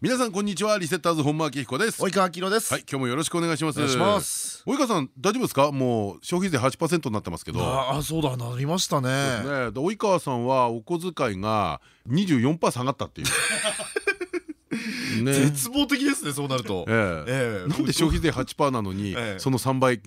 皆さんこんにちは。リセッターズ本間明彦です。及川明です。はい今日もよろしくお願いします。及川さん大丈夫ですか？もう消費税8%になってますけど。ああそうだなりましたね。ね。及川さんはお小遣いが24%下がったっていう。ね、絶望的ですねそうなると、ええ。なんで消費税 8%なのにその3倍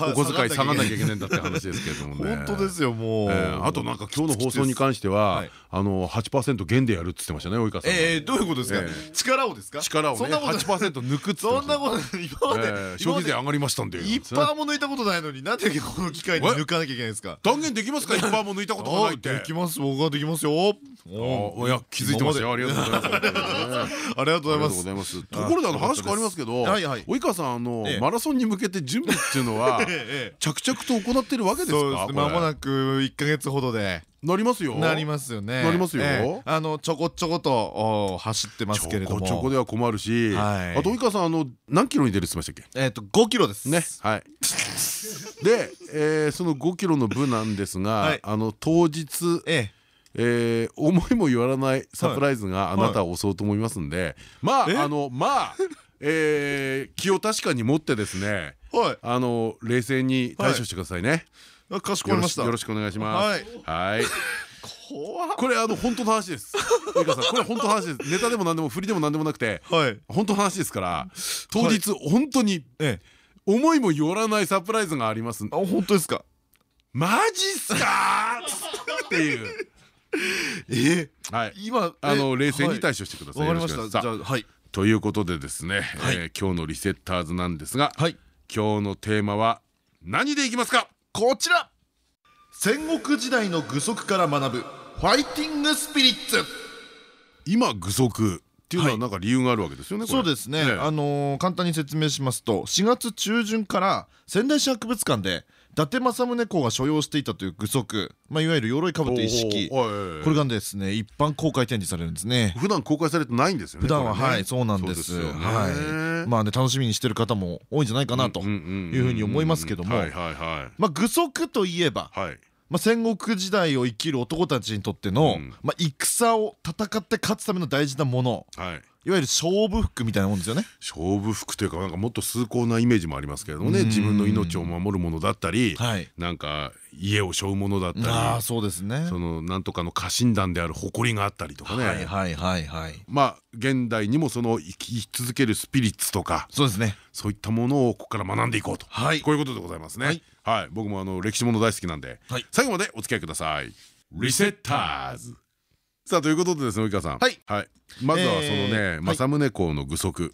お小遣い下がらなきゃいけないんだって。話ですけれどもね。本当ですよもう。あとなんか今日の放送に関してはあの8%減でやるって言ってましたね及川さん。ええどういうことですか？力をですか？力をね8%抜くっつってそんなこと今まで消費税上がりましたんで一パーも抜いたことないのになんでこの機会に抜かなきゃいけないんですか？断言できますか？一パーも抜いたことがないって。できます僕はできますよ。いや気づいてますよ。ありがとうございます。ありがとうございます。ところであの話変わりますけど及川さんあのマラソンに向けて準備っていうのは 着々と行ってるわけですか？まもなく1か月ほどで。なりますよ。なりますよね。なりますよ。あのちょこちょこと走ってますけれども。ちょこでは困るし。あと及川さんあの何キロに出るってましたっけ？えっと5キロです。ね。はい。でその5キロの部なんですがあの当日えええー、思いもよらないサプライズがあなたを襲うと思いますんで、まああのまあ、えー、気を確かに持ってですね、はい、あの冷静に対処してくださいね。はい、かしこまりましたよろしくお願いします。はい。これあの本当の話です。これ本当の話です。ネタでも何でも振りでも何でもなくて、本当の話ですから、当日本当に思いもよらないサプライズがあります。あ本当ですか？マジっすか？っていう。えはい今あの冷静に対処してください。わかりました。じゃあはいということでですね、え今日のリセッターズなんですが、今日のテーマは何でいきますか？こちら。戦国時代の具足から学ぶファイティングスピリッツ。今具足っていうのはなんか理由があるわけですよね。そうですね。あの簡単に説明しますと、4月中旬から仙台市博物館で伊達政宗公が所用していたという具足、まあ、いわゆる鎧兜一式。これがですね一般公開展示されるんですね。普段公開されてないんですよね普段ははいそうなんです。はい。まあね楽しみにしてる方も多いんじゃないかなというふうに思いますけども。まあ具足といえばまあ戦国時代を生きる男たちにとってのまあ戦を戦って勝つための大事なものいわゆる勝負服みたいなもんですよね。勝負服というかなんかもっと崇高なイメージもありますけれどもね。自分の命を守るものだったり、はい、なんか家を背負うものだったりあそうですね。そのなんとかの家臣団である誇りがあったりとかね。はいはいはいはい。まあ現代にもその生き続けるスピリッツとかそうですね。そういったものをここから学んでいこうと、はい、こういうことでございますね。はい。僕もあの歴史もの大好きなんで、はい、最後までお付き合いください。リセッターズさあということでですね及川さん。はい。まずはそのね政宗公の具足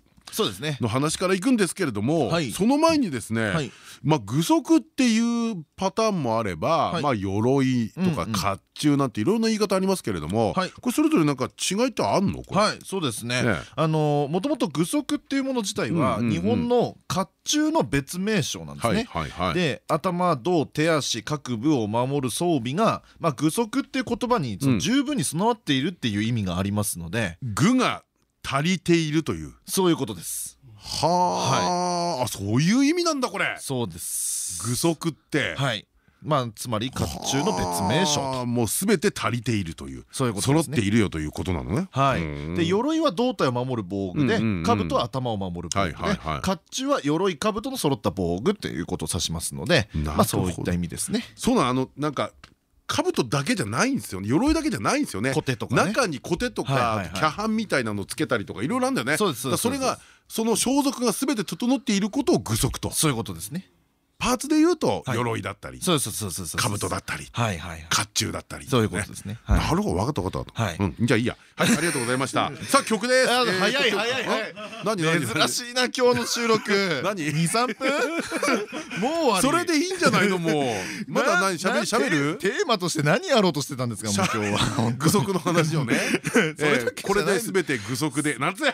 の話からいくんですけれども、その前にですね、まあ具足っていうパターンもあれば、まあ鎧とか甲冑なんていろんな言い方ありますけれども、これそれぞれなんか違いってあんの？はいそうですね。あのもともと具足っていうもの自体は日本の甲冑の別名称なんですね。で頭胴手足各部を守る装備がまあ具足っていう言葉に十分に備わっているっていう意味がありますので。具が足りているという。そういうことです。はあ、そういう意味なんだこれ。そうです。具足って。はい。まあつまり甲冑の別名称もうすべて足りているという。そういうこと揃っているよということなのね。はい。で鎧は胴体を守る防具で兜は頭を守る防具で甲冑は鎧兜の揃った防具ということを指しますのでまあそういった意味ですね。そうなあのなんか兜だけじゃないんですよね。鎧だけじゃないんですよね。中にコテとかキャハンみたいなのつけたりとかいろいろあるんだよねそれがその装束が全て整っていることを具足と。そういうことですねパーツで言うと鎧だったりそうそうそうそう兜だったり甲冑だったり。そういうことですね。なるほど分かった分かった。じゃあいいや。ありがとうございました。さあ曲です。早い早い何何珍しいな今日の収録。何？二三分？もうそれでいいんじゃないのもう。まだ何しゃべしゃべる？テーマとして何やろうとしてたんですかもう今日は。具足の話をね。これで全て具足で。なんつや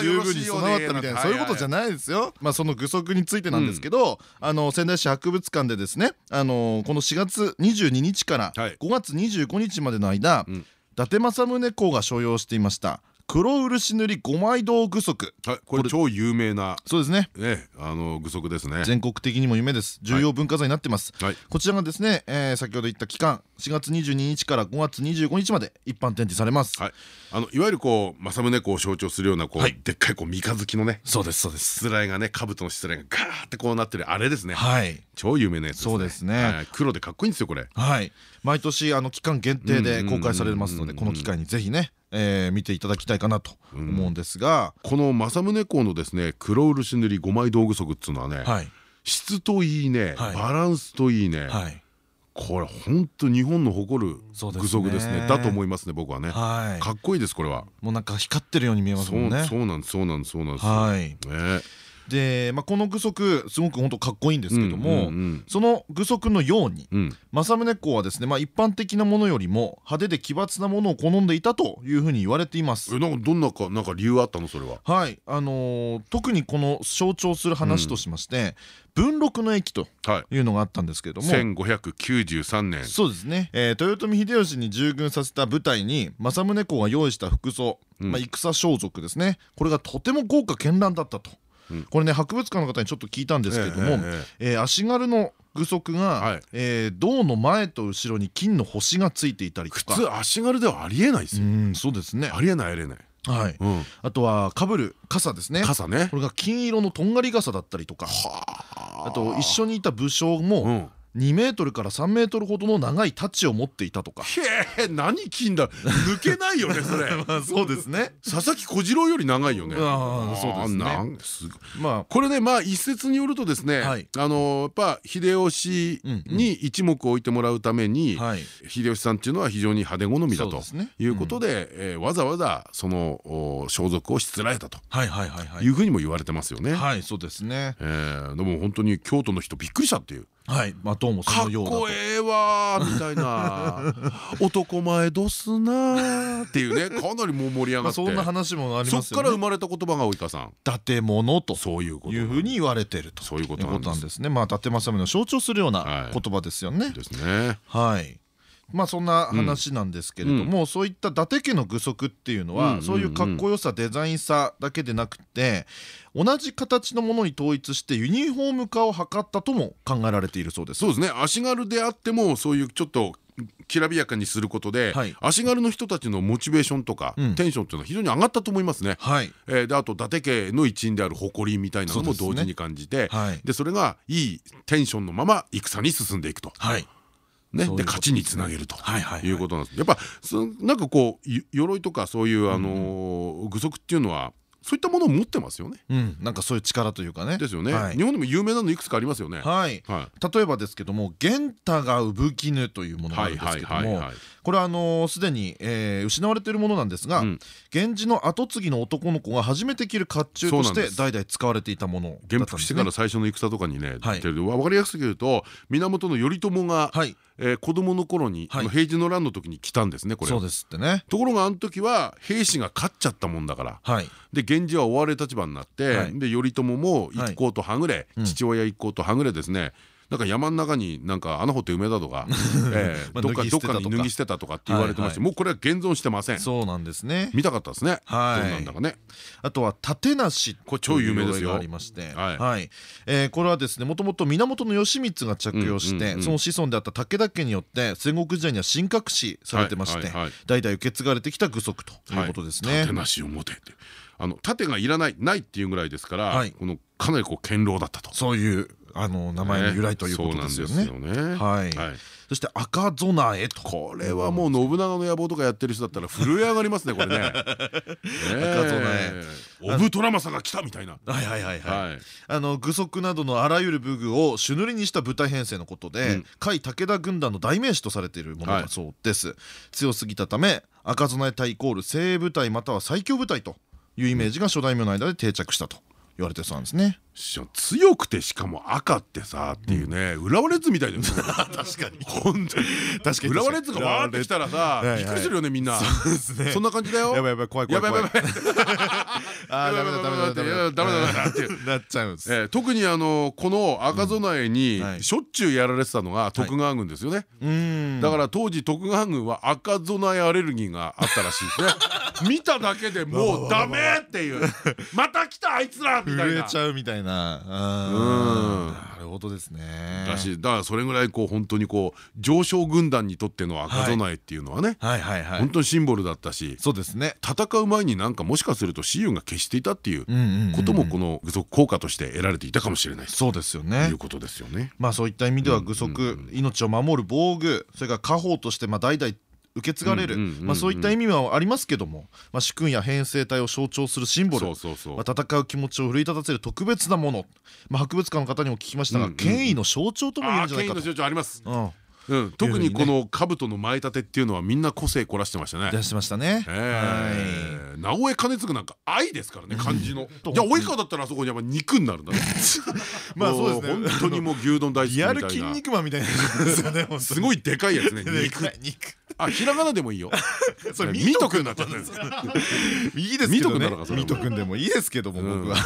十分に備わったみたいなそういうことじゃないですよ。まあその具足についてなんですけど、あの仙台市博物館でですね、あのこの4月22日から5月25日までの間、伊達政宗公が所用していました黒漆塗り五枚道具足。はいこれ超有名なそうですね。ねあの具足ですね。全国的にも有名です。重要文化財になってます。こちらがですね先ほど言った期間4月22日から5月25日まで一般展示されます。はい。あのいわゆるこう政宗公を象徴するようなこうでっかいこう三日月のねそうですそうです。しつらいがね兜のしつらいがガーってこうなってるあれですね。はい。超有名なやつそうですね。黒でかっこいいんですよこれ。はい毎年あの期間限定で公開されますのでこの機会にぜひねえー、見ていただきたいかなと思うんですが、この政宗公のですね黒漆塗り五枚道具足っつうのはね、はい、質といいね、はい、バランスといいね、はい、これ本当日本の誇る具足ですね。だと思いますね僕はね、はい、かっこいいですこれは。もうなんか光ってるように見えますもんね。そうなんですそうなんですそうなんです。はい、ねで、まあ、この具足すごく本当かっこいいんですけどもその具足のように、うん、政宗公はですね、まあ、一般的なものよりも派手で奇抜なものを好んでいたというふうに言われています。えなんかどんなかなんか理由あったのそれは？はい。あのー、特にこの象徴する話としまして、文禄の駅というのがあったんですけれども、はい、1593年。そうですね、えー、豊臣秀吉に従軍させた部隊に政宗公が用意した服装、うん、まあ、戦装束ですね。これがとても豪華絢爛だったと。これね博物館の方にちょっと聞いたんですけれども、え足軽の具足が、え銅の前と後ろに金の星がついていたりとか。普通足軽ではありえないですよ。そうですね。ありえないありえない。はい、あとはかぶる傘ですね。傘ね。これが金色のとんがり傘だったりとか。あ。と一緒にいた武将も2メートルから3メートルほどの長い太刀を持っていたとか。へえ何金だ抜けないよね それ。そうですね。佐々木小次郎より長いよね。ああそうですね。まあ。これねまあ一説によるとですねあのやっぱ秀吉に一目置いてもらうために秀吉さんっていうのは非常に派手好みだということでわざわざその装束をしつらえたというふうにも言われてますよね。はいそうですね。でも本当に京都の人びっくりしたっていうはいまあどうもそのようだと。かっこええわみたいな。男前どすなっていうねかなりもう盛り上がって。そんな話もありますそっから生まれた言葉が及川さん。伊達物と。そういうこというふうに言われてると。そういうことなんです。ね。まあ伊達政宗の象徴するような言葉ですよね。ですね。はいまあそんな話なんですけれども、うん、そういった伊達家の具足っていうのはそういうかっこよさデザインさだけでなくて同じ形のものに統一してユニフォーム化を図ったとも考えられているそうです。そうですね。足軽であってもそういうちょっときらびやかにすることで、はい、足軽の人たちのモチベーションとか、うん、テンションっていうのは非常に上がったと思いますね。はい、えー、であと伊達家の一員である誇りみたいなのも同時に感じてそで、ねはい、それがいいテンションのまま戦に進んでいくと。はいね、で勝ちにつなげるということなんです。やっぱなんかこう鎧とかそういうあの具足っていうのはそういったものを持ってますよね。うん、なんかそういう力というかね。ですよね。日本でも有名なのいくつかありますよね。はい。例えばですけども、玄太が産絹というものがあるんですけども、これはあのすでに失われているものなんですが、源氏の跡継ぎの男の子が初めて着る甲冑として代々使われていたもの。元服してから最初の戦とかにね、わかりやすく言うと、源頼朝が。えー、子供の頃に、はい、平治の乱の時に来たんですねこれ。そうですってね。ところがあの時は兵士が勝っちゃったもんだから、はい、で源氏は追われる立場になって、はい、で頼朝も一行とはぐれ、父親一行とはぐれですねなんか山の中になんか穴掘って埋め たとかどっかどっかに脱ぎ捨てたとかって言われてましてもうこれは現存してません。そうなんですね。見たかったですね。どうなんだかね。あとは立なしこれ超有名ですよ。ありまして。はい。これはですねもともと源義満が着用してその子孫であった武田家によって戦国時代には神隠しされてまして代々受け継がれてきた具足ということですね。立なしを持てって。あの盾がいらないないっていうぐらいですからこのかなりこう堅牢だったと。そういうあの名前の由来ということですよね。はい。そして赤備えとこれはもう信長の野望とかやってる人だったら震え上がりますねこれね。赤備え。オブトラマサが来たみたいな。はいはいはいはい。あの具足などのあらゆる武具を朱塗りにした部隊編成のことで、甲斐武田軍団の代名詞とされているものだそうです。強すぎたため赤備え隊イコール精鋭部隊または最強部隊というイメージが初代名の間で定着したと言われてそうなんですね。強くてしかも赤ってさっていうね浦和レッズみたいだよね。確かに。本当に。確かに。浦和レッズがわーってきたらさびっくりするよねみんな。そんな感じだよ。やばいやばい怖い怖いやばいやばい。ダメだダメだダメだダメだ。ダメだって。なっちゃうんです。えー特にあのこの赤備えにしょっちゅうやられてたのが徳川軍ですよね。だから当時徳川軍は赤備えアレルギーがあったらしいですね。見ただけでもうダメっていう。また来たあいつらみたいな。震えちゃうみたいな。うん。なるほどですね。だしだからそれぐらいこう本当にこう上昇軍団にとっての赤備えっていうのはね本当にシンボルだったしそうですね。戦う前になんかもしかすると雌雄が消していたっていうこともこの具足効果として得られていたかもしれない。そうですよね。いうことですよね。まあそういった意味では具足命を守る防具それから家宝としてまあ代々受け継がれる。そういった意味はありますけども、まあ、主君や編成隊を象徴するシンボル。まあ、戦う気持ちを奮い立たせる特別なもの、まあ、博物館の方にも聞きましたが、権威の象徴とも言えるんじゃないかと。あります、うんうん、特にこの兜の前立てっていうのはみんな個性凝らしてましたね。出してましたね。直江兼続なんか愛ですからね漢字の。じゃあ及川だったらあそこにやっぱ肉になるんだね。まあそうですね。本当にもう牛丼大好きみた筋肉マンみたいなすごいでかいやつね。肉。肉。あひらがなでもいいよ。それミトくんなっちゃったんです。いいですけどね。ミトくんでもいいですけども僕は。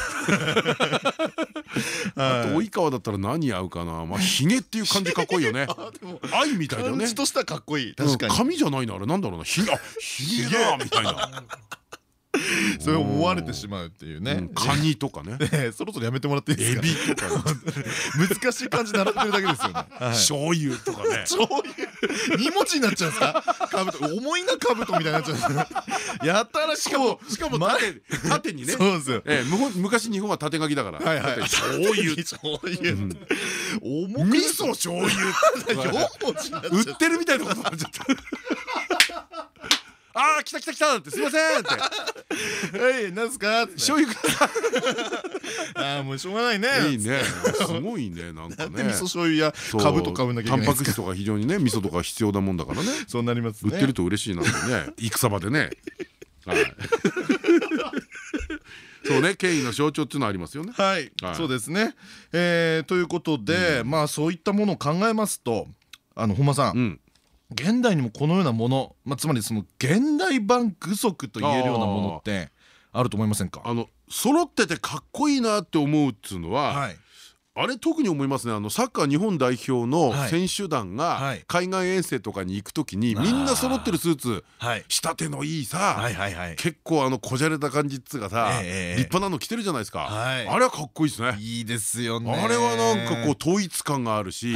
あと及川だったら何合うかな。まあひげっていう感じかっこいいよね。愛みたいだね。感じとしたらかっこいい。確かに。髪じゃないなあれなんだろうな。ひげひげだみたいな。それを思われてしまうっていうね。カニとか ね。そろそろやめてもらっていいですか？エビとか 難しい感じ習ってるだけですよね。醤油とかね。醤油。二文字になっちゃうんですか？兜。重いな兜みたいになっちゃうんやったらしかもしかも縦縦にね。そうですよ。昔日本は縦書きだから。醤油。醤油。味噌醤油。売ってるみたいなことになっちゃったああ来た来た来たってすいませんって。はいなんすか？醤油ください。ああもうしょうがないね。いいね。すごいねなんかね。味噌醤油やかぶと買うなきゃタンパク質とか非常にね味噌とか必要なもんだからね。そうなります売ってると嬉しいなんてね。戦場でね。はい。そうね権威の象徴っていうのはありますよね。はい。そうですね。えということでまあそういったものを考えますとあの本間さん現代にもこのようなもの、まあ、つまりその現代版具足と言えるようなものってあると思いませんか？あの揃っててかっこいいなって思うっつうのは、はい、あれ特に思いますね。あのサッカー日本代表の選手団が海外遠征とかに行く時にみんな揃ってるスーツ仕立てのいいさ結構あのこじゃれた感じっつうかさ立派なの着てるじゃないですか。あれはかっこいいですね。いいですよね。あれはなんかこう統一感があるし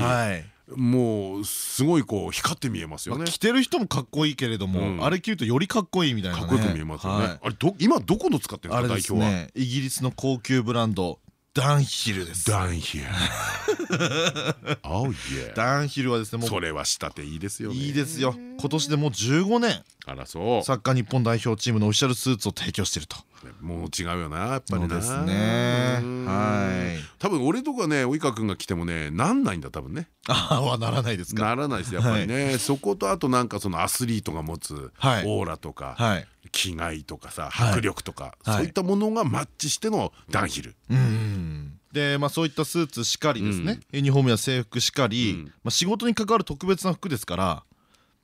もうすごいこう光って見えますよね着てる人もかっこいいけれどもあれ着るとよりかっこいいみたいなかっこよく見えますよねあれ今どこの使ってるんですか代表は？イギリスの高級ブランドダンヒルです。ダンヒル。ダンヒルはですね、もうそれは仕立ていいですよいいですよ。今年でもう15年。あらそう。サッカー日本代表チームのオフィシャルスーツを提供していると。もう違うよなやっぱりですね。はい。多分俺とかね及川君が来てもねなんないんだ多分ね。ああならないですか。ならないですやっぱりね。そことあとなんかそのアスリートが持つオーラとか。はい。気概とかさ迫力とか、そういったものがマッチしてのダンヒル。でまあ、そういったスーツしかりですね、ユニフォームや制服しかり、まあ、仕事に関わる特別な服ですから、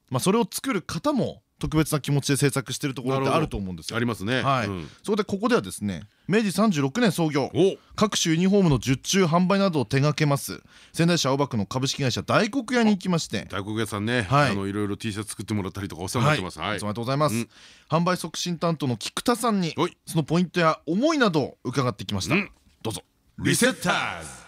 まあ、それを作る方も特別な気持ちで制作してるところってあると思うんですよ。ありますね。はい。そこでここではですね明治36年創業各種ユニフォームの受注販売などを手掛けます仙台市青葉区の株式会社大黒屋に行きまして大黒屋さんね、はい、あのいろいろ T シャツ作ってもらったりとかお世話になってます。はい、おめでとうございます。販売促進担当の菊田さんにそのポイントや思いなどを伺ってきました。どうぞ。リセッターズ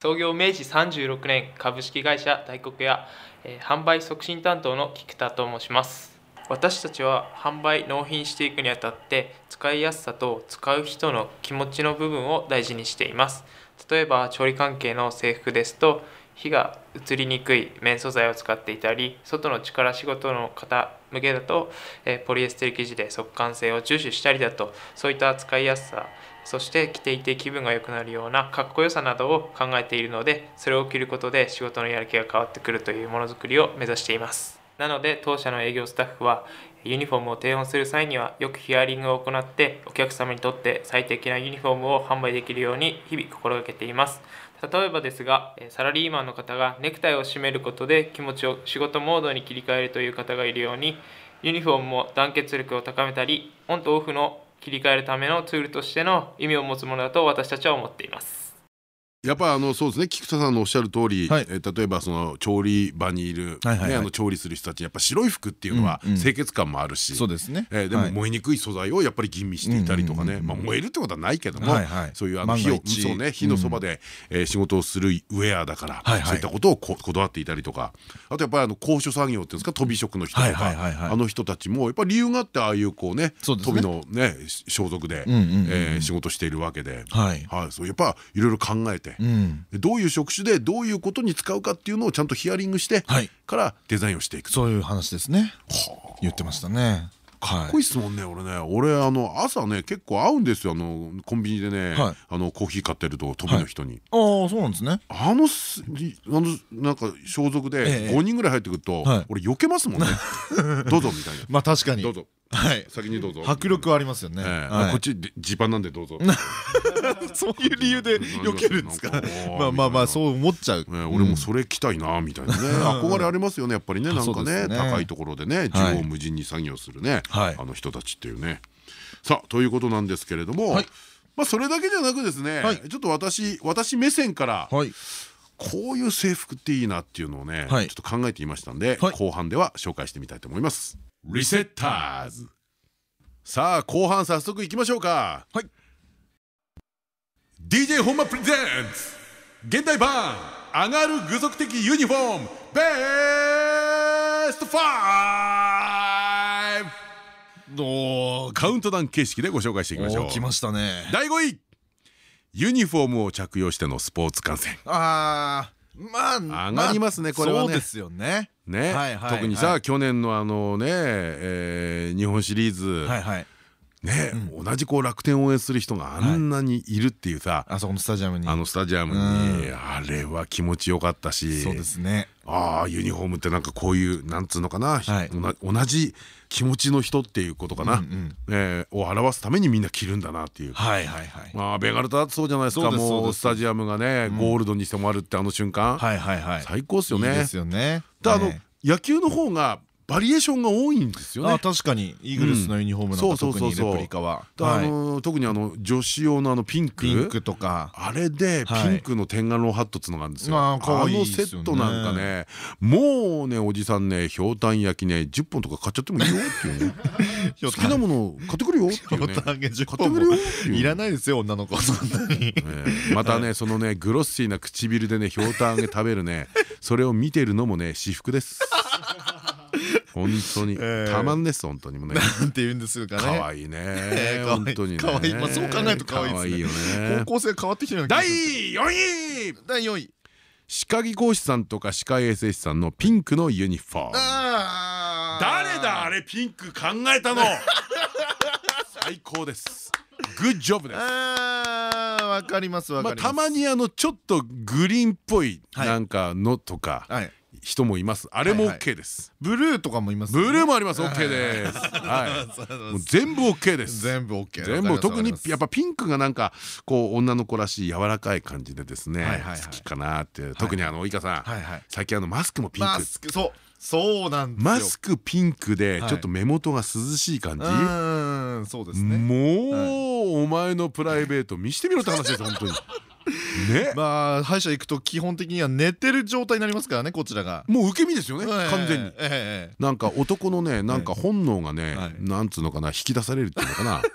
創業明治36年株式会社大黒屋、えー、販売促進担当の菊田と申します。私たちは販売納品していくにあたって使いやすさと使う人の気持ちの部分を大事にしています。例えば調理関係の制服ですと火が移りにくい綿素材を使っていたり外の力仕事の方向けだと、えポリエステル生地で速乾性を重視したりだとそういった使いやすさそして着ていて気分が良くなるようなかっこよさなどを考えているのでそれを着ることで仕事のやる気が変わってくるというものづくりを目指しています。なので当社の営業スタッフはユニフォームを提案する際にはよくヒアリングを行ってお客様にとって最適なユニフォームを販売できるように日々心がけています。例えばですがサラリーマンの方がネクタイを締めることで気持ちを仕事モードに切り替えるという方がいるようにユニフォームも団結力を高めたりオンとオフの切り替えるためのツールとしての意味を持つものだと私たちは思っています。やっぱあのそうですね。菊田さんのおっしゃる通り、はい、え例えばその調理場にいる調理する人たちやっぱ白い服っていうのは清潔感もあるしそうですね、えー、でも燃えにくい素材をやっぱり吟味していたりとかね。まあ燃えるってことはないけどもそういうあの火をそうね火のそばで、えー、仕事をするウェアだからそういったことをここだわっていたりとか。あとやっぱりあの高所作業っていうんですか飛び職の人とかあの人たちもやっぱり理由があってああいうこうね飛びのね装束で仕事しているわけで。はい。そうやっぱいろいろ考えてどういう職種でどういうことに使うかっていうのをちゃんとヒアリングしてからデザインをしていくそういう話ですね。言ってましたね。かっこいい質問ね俺ね。俺あの朝ね結構会うんですよ。あのコンビニでねあのコーヒー買ってると飛びの人に。ああそうなんですね。あのあのなんか装束で5人ぐらい入ってくると俺避けますもんね。どうぞみたいな。まあ確かに。どうぞ。はい。先にどうぞ。迫力ありますよね。こっちジパンなんでどうぞ そういう理由で避けるんですか？まあまあまあそう思っちゃう。俺もそれ着たいなみたいなね。憧れありますよねやっぱりね。なんかね高いところでね縦横無尽に作業するねあの人たちっていうね。さあということなんですけれどもまあそれだけじゃなくですねちょっと私私目線からこういう制服っていいなっていうのをねちょっと考えてみましたんで後半では紹介してみたいと思います。リセッターズ。さあ後半早速いきましょうか。はい DJ 本間プレゼンツ現代版上がる具足的ユニフォームベスト 5! カウントダウン形式でご紹介していきましょう。来ましたね。第5位。ユニフォームを着用してのスポーツ観戦。ああまあ上がりますねこれはね。そうですよね。ね。特にさ去年のあのねえ日本シリーズね、同じこう楽天応援する人があんなにいるっていうさ、あそこのスタジアムに。あのスタジアムにあれは気持ちよかったし。そうですね。ああユニフォームってなんかこういうなんつうのかな、同じ気持ちの人っていうことかな、えを表すためにみんな着るんだなっていう。まあベガルタだとそうじゃないですか。もうスタジアムがねゴールドに染まるってあの瞬間。最高っすよね。ですよね。あの野球の方がバリエーションが多いんですよね。確かに。イーグルスのユニフォームの特にレプリカは。あの特にあの女子用のあのピンク？ピンクとか。あれでピンクのテンガロンハットっつのがあるんですよ。あのセットなんかねもうねおじさんねひょうたん焼きね10本とか買っちゃってもいいよっていうね。好きなもの買ってくるよっていうね。買ってくるよいらないですよ女の子そんなに。またねそのね グロッシーな唇でねひょうたん揚げ食べるねそれを見てるのもね私服です。本当に。たまんです本当にもね。なんて言うんですかね。可愛いね。本当に可愛い。まあそう考えると可愛いよね。高校生変わってきてる第4位。第4位。歯科技講師さんとか歯科衛生士さんのピンクのユニフォーム。誰だあれピンク考えたの？最高です。グッジョブです。わかりますわかります。たまにあのちょっとグリーンっぽいなんかのとか人もいます。あれも OK です。ブルーとかもいますブルーもあります。OK です。はい。全部 OK です。全部 OK 全部特にやっぱピンクがなんかこう女の子らしい柔らかい感じでですね好きかなって。特にあの及川さん最近あのマスクもピンク。そう。そうなんマスクピンクでちょっと目元が涼しい感じ？そうですね。もうお前のプライベート見してみろって話です本当にね。まあ歯医者行くと基本的には寝てる状態になりますからねこちらが。もう受け身ですよね完全に。なんか男のねなんか本能がねなんつうのかな引き出されるっていうのかな。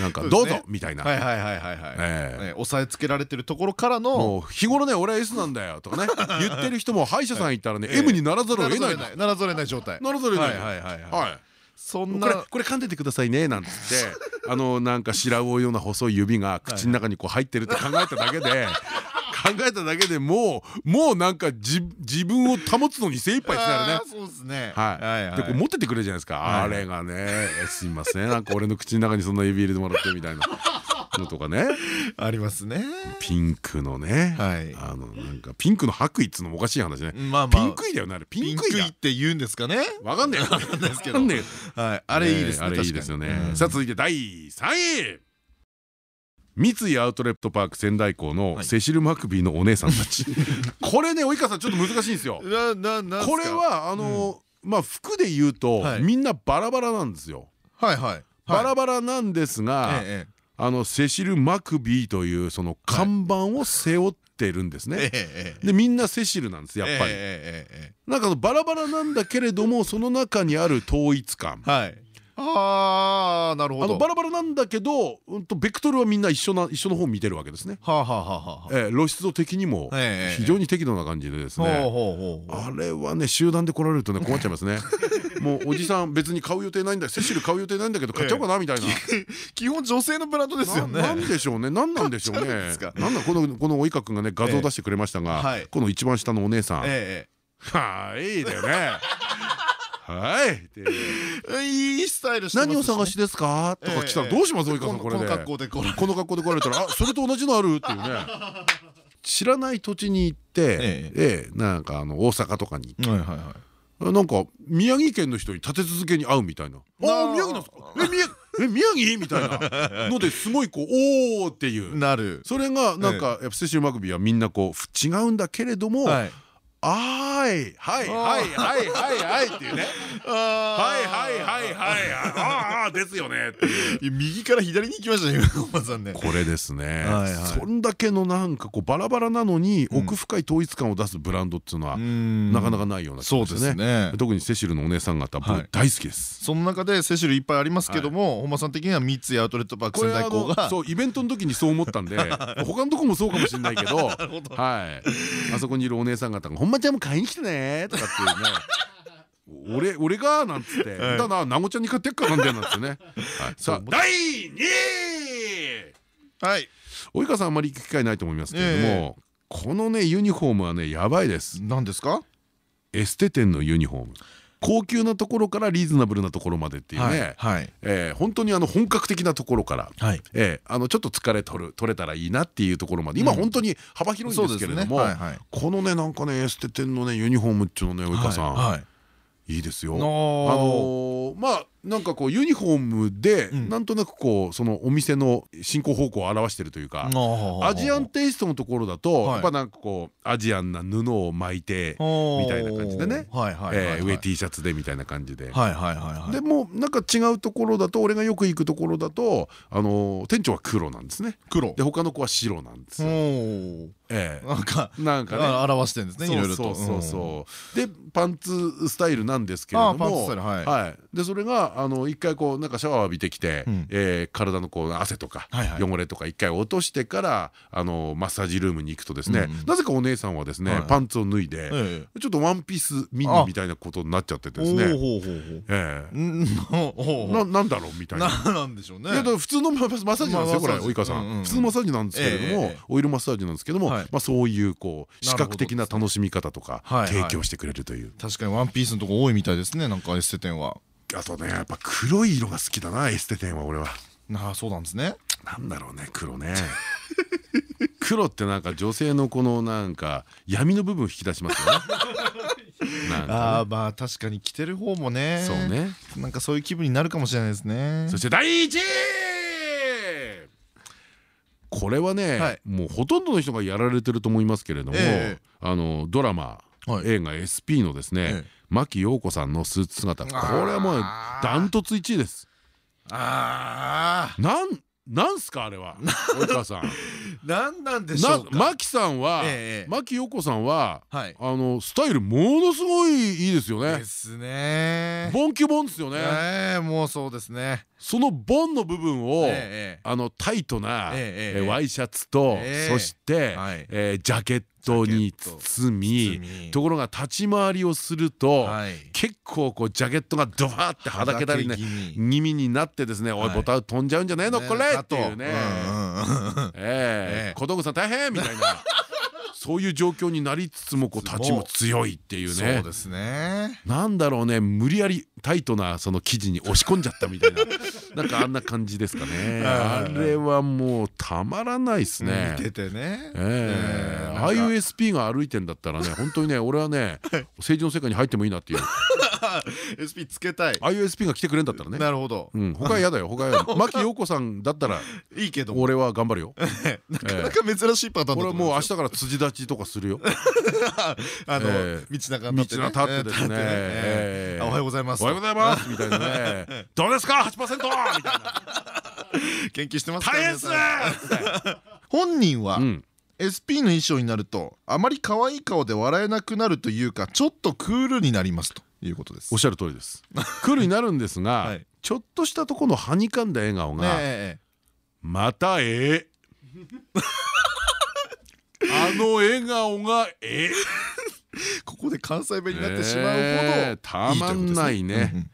なんかどうぞみたいな。はいはいはいはいはい。押さえつけられてるところからの。日頃ね俺は S なんだよとかね 言ってる人も歯医者さん行ったらね M にならざるを得ないならざるを得ない。状態。ならざるを得ないはいはい。はいそんなこれ噛んでてくださいねなんつって あのなんか白魚ような細い指が口の中にこう入ってるって考えただけで 考えただけでもうもうなんか自分を保つのに精一杯ってなるね。そうですね。はい。でこう持っててくれるじゃないですか。あれがねすいませんなんか俺の口の中にそんな指入れてもらってみたいな。のとかね。ありますね。ピンクのね。あのなんかピンクの白衣っつうのもおかしい。話ねまあまあ。ピンク衣だよねあれ。ピンク衣って言うんですかね。わかんないわかんないですけど。はい。あれいいですねあれいいですよね。さあ続いて第3位。三井アウトレットパーク仙台港のセシル・マクビーのお姉さんたち。これね及川さんちょっと難しいんですよ。これはあのまあ服で言うとみんなバラバラなんですよ。はいはい。バラバラなんですがあのセシル・マクビーというその看板を背負ってるんですね。でみんなセシルなんですやっぱり。なんかバラバラなんだけれどもその中にある統一感。ああなるほどあのバラバラなんだけど、うん、とベクトルはみんな一緒な一緒の方見てるわけですね。はあはあはあ。え露出度的にも非常に適度な感じでですね。あれはね集団で来られるとね困っちゃいますね。もうおじさん別に買う予定ないんだ。セシル買う予定ないんだけど買っちゃおうかなみたいな。基本女性のブランドですよね。なんでしょうね。なんなんでしょうね。なんだこのこの及川君がね画像出してくれましたが、この一番下のお姉さん。はいだよね。はいいいスタイル何を探しですか？とか来たらどうします及川さんこれで。この格好でこの格好で来られたらあそれと同じのあるっていうね。知らない土地に行ってえなんかあの大阪とかに行ってなんか宮城県の人に立て続けに会うみたいな「ああ宮城なんですか？え宮 え宮城?」みたいな。のですごいこう「おお」っていう。なる。それがなんかやっぱセシル・マグビーはみんなこう違うんだけれどもはいはいはいはいはいはいっていうね。はいはいはいはい。ああですよねっていう。右から左に行きましたね おさんね。これですね。そんだけのなんかこうバラバラなのに奥深い統一感を出すブランドっていうのはなかなかないような気がしますね。特にセシルのお姉さん方僕大好きです。その中でセシルいっぱいありますけども本間さん的には三井アウトレットパーク仙台港が。そうイベントの時にそう思ったんで 他のとこもそうかもしれないけど。はい。あそこにいるお姉さん方がんまちゃんも買いに来てね」とかっていうね。俺俺が？なんつって「だななごちゃんに買ってっかなんだよ」なんつってね。さあ第2位。はい。及川さんあんまり行く機会ないと思いますけれどもこのねユニフォームはねやばいです。何ですか？エステ店のユニフォーム高級なところからリーズナブルなところまでっていうね。本当にあの本格的なところから。あのちょっと疲れ取る取れたらいいなっていうところまで。今本当に幅広いんですけれどもこのねなんかねエステ店のねユニフォームっていうのね及川さん。いい。ですよ。あのまあなんかこうユニフォームでなんとなくこうそのお店の進行方向を表してるというかアジアンテイストのところだとやっぱなんかこうアジアンな布を巻いてみたいな感じでね。上 T シャツでみたいな感じで。でもなんか違うところだと俺がよく行くところだとあの店長は黒なんですね。黒。で他の子は白なんですよ。ええ、なんかなんかね。表してんですねいろいろとそうそう。でパンツスタイルなんですけれども。はい。でそれがあの一回こうなんかシャワー浴びてきて、え体のこう汗とか汚れとか一回落としてからあのマッサージルームに行くとですねなぜかお姉さんはですねパンツを脱いでちょっとワンピースミニみたいなことになっちゃってですね。なんだろうみたいな。なんでしょうね。普通のマッサージなんですよこれ及川さん。普通のマッサージなんですけれどもオイルマッサージなんですけどもまあそういうこう視覚的な楽しみ方とか提供してくれるという。確かにワンピースのとこ多いみたいですねなんかエステ店は。あとねやっぱ黒い色が好きだなエステ店は俺は。ああそうなんですね。なんだろうね黒ね。黒ってなんか女性のこのなんか闇の部分引き出しますよね。ああまあ確かに着てる方もね。そうね。なんかそういう気分になるかもしれないですね。そして第1位これはね、もうほとんどの人がやられてると思いますけれども、あのドラマ、映画 SP のですね、牧陽子さんのスーツ姿これはもうダントツ1位です。ああなんなんすかあれは？及川さん。何なんでしょうか？牧さんは牧陽子さんはあのスタイルものすごいいいですよね。ですね。ボンキュボンですよね。もうそうですね。そのボンの部分をあのタイトなワイシャツとそしてジャケットに包み。ところが立ち回りをすると結構こうジャケットがドバーってはだけたりね気味。になってですね「おいボタン飛んじゃうんじゃねえの？これ!」っていうね「ええ。小道具さん大変!」みたいな。そういう状況になりつつもこう立ちも強いっていうね。そうですね。なんだろうね無理やりタイトなその記事に押し込んじゃったみたいな。なんかあんな感じですかね。あれはもうたまらないですね。見ててね。ええ。IUSP が歩いてんだったらね。本当にね俺はね政治の世界に入ってもいいなっていう。SP つけたい。IUSP が来てくれんだったらね。なるほど。他は嫌だよ。他は嫌だ 牧陽子さんだったらいいけど。俺は頑張るよ。なかなか珍しいパターン俺はもう明日から辻立ちとかするよ。あの道中道中立ってですね。おはようございます。おはようございます。みたいなね。どうですか？8%みたいな研究してます大変っす本人は SP の衣装になるとあまり可愛い顔で笑えなくなるというかちょっとクールになりますということです。おっしゃる通りです。クールになるんですがちょっとしたところのはにかんだ笑顔がまたええ。あの笑顔がええ ここで関西弁になってしまうほどたまんないね。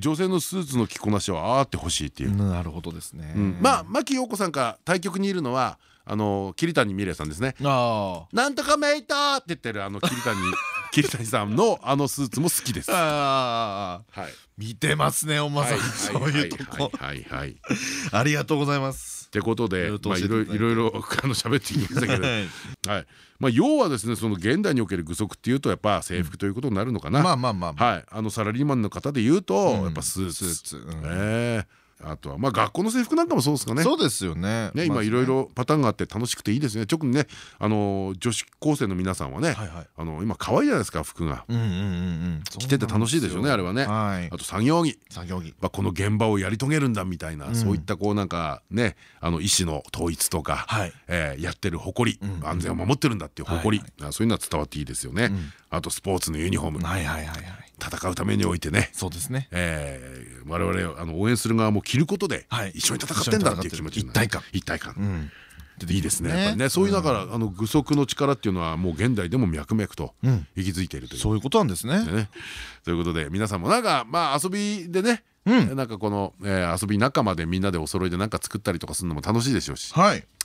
女性のスーツの着こなしはあってほしいっていう。なるほどですね。まあ牧陽子さんが対局にいるのはあの桐谷美玲さんですね「なんとかメイト!」って言ってるあの桐谷 桐谷さんのあのスーツも好きです。はい。見てますねおまさん。そういうとこ。はい。はい。ありがとうございますってことでまあいろいろあの喋ってきましたけど。はい。まあ要はですねその現代における具足っていうとやっぱ制服ということになるのかな。まあまあまあはい。あのサラリーマンの方で言うとやっぱスーツ。ええあとはまあ学校の制服なんかもそうですかね。そうですよね。ね今いろいろパターンがあって楽しくていいですね。特にねあの女子高生の皆さんはね、あの今可愛いじゃないですか服が。着てて楽しいでしょうねあれはね。あと作業着。作業着。まあこの現場をやり遂げるんだみたいなそういったこうなんかねあの意思の統一とかえやってる誇り安全を守ってるんだっていう誇りそういうのは伝わっていいですよね。あとスポーツのユニフォーム。はいはいはいはい。戦うためにおいてね。そうですね。我々あの応援する側も着ることで一緒に戦ってんだっていう気持ち一体感一体感。いいですねやっぱりね。そういうだからあの具足の力っていうのはもう現代でも脈々と息づいているという。そういうことなんですね。ということで皆さんもなんかまあ遊びでねなんかこの遊び仲間でみんなでお揃いで何か作ったりとかするのも楽しいでしょうし。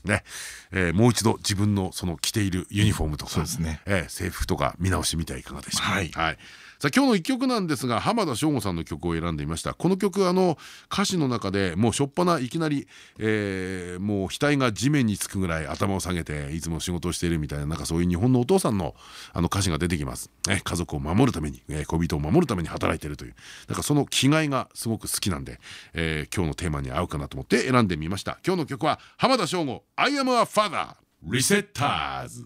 ね、えー、もう一度自分のその着ているユニフォームとか、ね。えー、制服とか見直してみてはいかがでしょうか。はい、はいさあ今日の一曲なんですが浜田省吾さんの曲を選んでみました。この曲あの歌詞の中でもう初っ端いきなり、えー、もう額が地面につくぐらい頭を下げていつも仕事をしているみたいななんかそういう日本のお父さんのあの歌詞が出てきます、ね、家族を守るために、えー、恋人を守るために働いているという。なんかその気概がすごく好きなんで、えー、今日のテーマに合うかなと思って選んでみました。今日の曲は浜田省吾 I am a father リセッターズ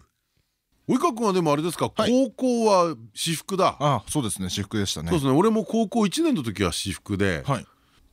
及川君はでもあれですか、高校は私服だ。あそうですね。私服でしたね。そうですね。俺も高校1年の時は私服で、はい、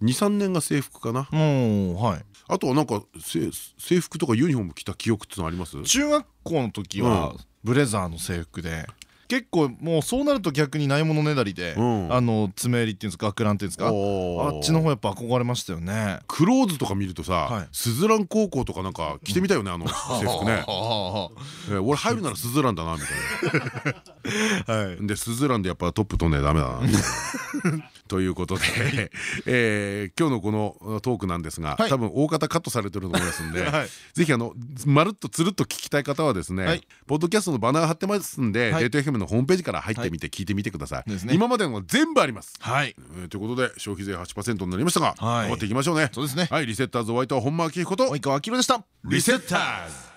23年が制服かな。はい。あとはなんか制服とかユニフォーム着た記憶っていうのあります？中学校の時はブレザーの制服で結構もうそうなると逆にないものねだりで、あの爪襟っていうんですか学ランっていうんですかあっちの方やっぱ憧れましたよね。クローズとか見るとさスズラン高校とかなんか着てみたいよねあの制服ね。俺入るならスズランだなみたいな。でスズランでやっぱトップ取んねダメだな ということでえ今日のこのトークなんですが多分大方カットされてると思いますんでぜひあのまるっとつるっと聞きたい方はですねポッドキャストのバナー貼ってますんでデート FM のホームページから入ってみて聞いてみてください今までの全部あります。はい。ということで消費税8%になりましたが頑張っていきましょうね。そうですね。はいリセッターズお相手は本間明彦と及川明でした。リセッターズ